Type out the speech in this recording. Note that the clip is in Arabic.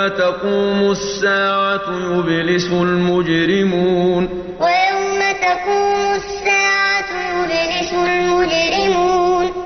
ويوم تقوم الساعة يبلس المجرمون. ويوم تقوم الساعة